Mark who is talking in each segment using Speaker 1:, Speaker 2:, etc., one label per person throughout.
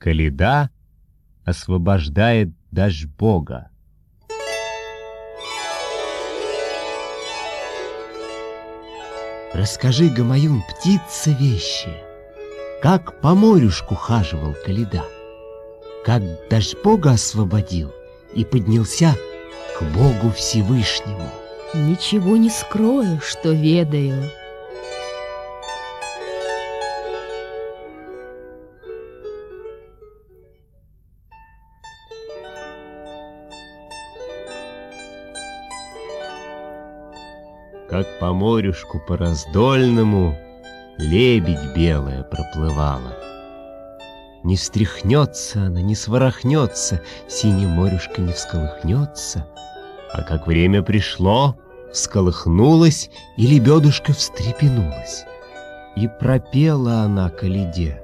Speaker 1: Каледа освобождает даже Бога.
Speaker 2: Расскажи, Гамаюн, птица вещи, Как по морюшку хаживал Каледа, Как даже Бога освободил И поднялся к Богу Всевышнему.
Speaker 3: Ничего не скрою, что ведаю.
Speaker 1: Как по морюшку по раздольному лебедь белая проплывала. Не встряхнется она, не сворохнется, синее морюшка не всколыхнется, а как время пришло, всколыхнулась, и лебедушка встрепенулась. И пропела она Каледе.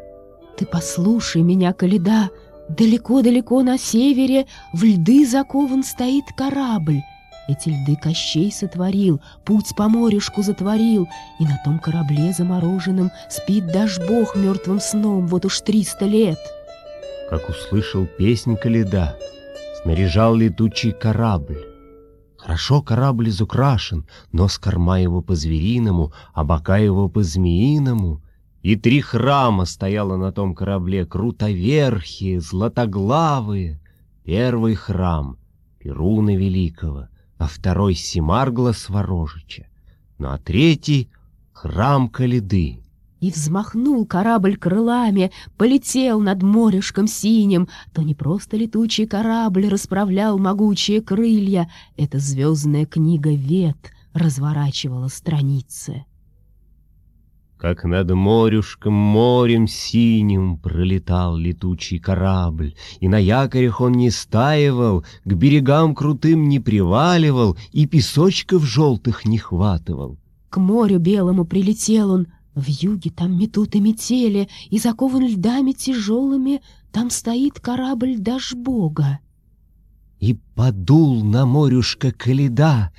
Speaker 3: Ты послушай меня, Каледа, далеко-далеко на севере в льды закован стоит корабль, эти льды Кощей сотворил, путь по морюшку затворил, И на том корабле замороженном Спит даже Бог мертвым сном вот уж триста лет.
Speaker 1: Как услышал песнь Каледа, снаряжал летучий корабль. Хорошо корабль изукрашен, но с корма его по-звериному, а бока его по-змеиному. И три храма стояло на том корабле, крутоверхие, златоглавые. Первый храм — Перуна Великого — а второй Семаргла Сворожича, ну а третий — храм Калиды.
Speaker 3: И взмахнул корабль крылами, полетел над морешком синим. То не просто летучий корабль расправлял могучие крылья, эта звездная книга Вет разворачивала страницы.
Speaker 1: Как над морюшком морем синим Пролетал летучий корабль, И на якорях он не стаивал, К берегам крутым не приваливал И песочков желтых не хватывал.
Speaker 3: К морю белому прилетел он, В юге там метут и метели, И закован льдами тяжелыми, Там стоит корабль даже Бога.
Speaker 2: И подул на морюшка Каледа,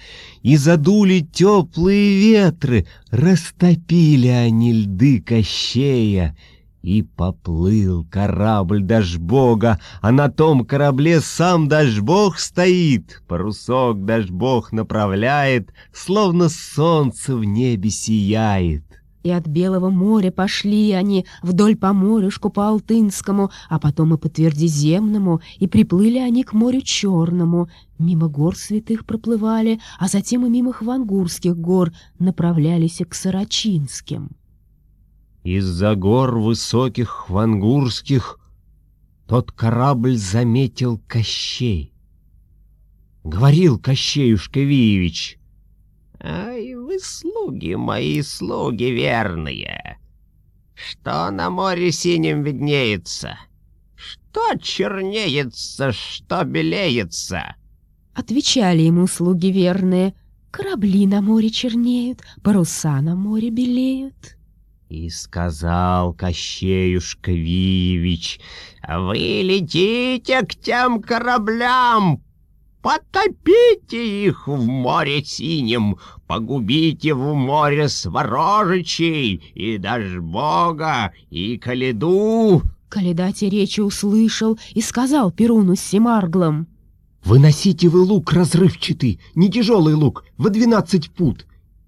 Speaker 2: И задули теплые ветры, Растопили они льды Кощея, И поплыл корабль Дашбога, А на том корабле сам Дашбог стоит, Парусок Дашбог направляет, Словно солнце в небе сияет.
Speaker 3: И от Белого моря пошли они вдоль по морюшку по Алтынскому, а потом и по Твердиземному, и приплыли они к морю Черному. Мимо гор святых проплывали, а затем и мимо Хвангурских гор направлялись к Сарачинским.
Speaker 2: Из-за гор высоких Хвангурских тот корабль заметил Кощей. Говорил Кощеюшка Виевич,
Speaker 4: Ай, вы слуги мои, слуги верные! Что на море синем виднеется? Что чернеется, что белеется?
Speaker 3: Отвечали ему слуги верные. Корабли на море чернеют, паруса на море белеют.
Speaker 2: И сказал Кощеюшка Виевич,
Speaker 4: «Вы летите к тем кораблям, Потопите их в море синем, погубите в море сворожичей, и даже Бога, и Каледу.
Speaker 3: Каледа те речи услышал и сказал Перуну с Семарглом.
Speaker 2: «Выносите вы лук разрывчатый, не тяжелый лук, в двенадцать пут,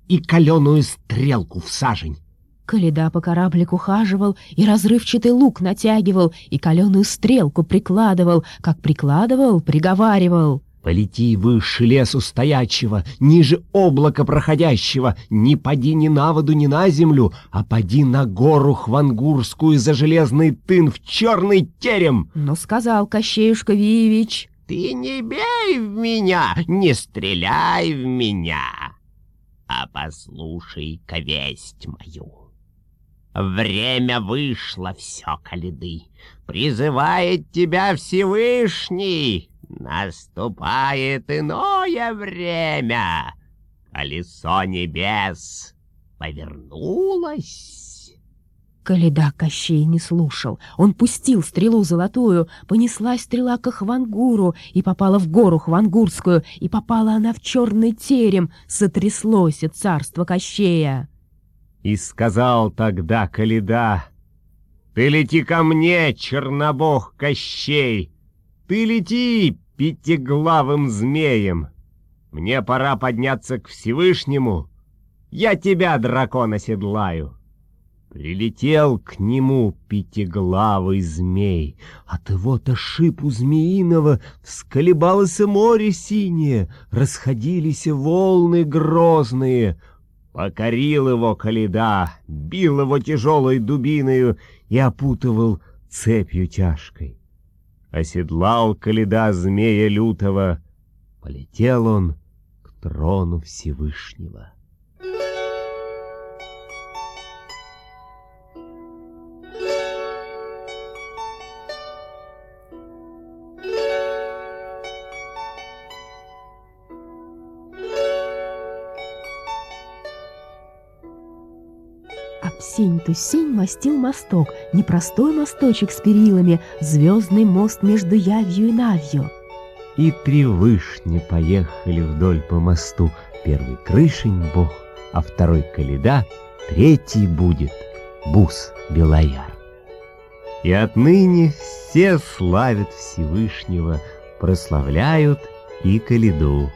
Speaker 2: и каленую стрелку в сажень».
Speaker 3: Каледа по кораблику хаживал и разрывчатый лук натягивал, и каленую стрелку прикладывал, как прикладывал, приговаривал.
Speaker 2: Полети выше лесу стоячего, ниже облака проходящего, не поди ни на воду, ни на землю, а поди на гору Хвангурскую за железный тын в черный терем.
Speaker 3: Но сказал Кощеюшка Виевич,
Speaker 4: ты не бей в меня, не стреляй в меня, а послушай-ка весть мою. Время вышло все, Каледы, призывает тебя Всевышний, Наступает иное время. Колесо небес повернулось.
Speaker 3: Каледа Кощей не слушал. Он пустил стрелу золотую, понеслась стрела к Хвангуру и попала в гору Хвангурскую, и попала она в черный терем, сотряслось царство Кощея.
Speaker 1: И сказал тогда Каледа,
Speaker 2: Ты лети ко мне, чернобог Кощей! Ты лети пятиглавым змеем! Мне пора подняться к Всевышнему. Я тебя, дракон, оседлаю. Прилетел к нему пятиглавый змей. От его-то шипу змеиного всколебалось море синее, расходились волны грозные. Покорил его Каледа, бил его тяжелой дубиною и опутывал цепью тяжкой. Оседлал Каледа змея лютого, полетел он к трону Всевышнего.
Speaker 3: Апсень-тусень мастил мосток, непростой мосточек с перилами, звездный мост между явью и навью.
Speaker 2: И три вышни поехали вдоль по мосту. Первый крышень бог, а второй каледа, третий будет бус Белояр. И отныне все славят Всевышнего, прославляют и каледу.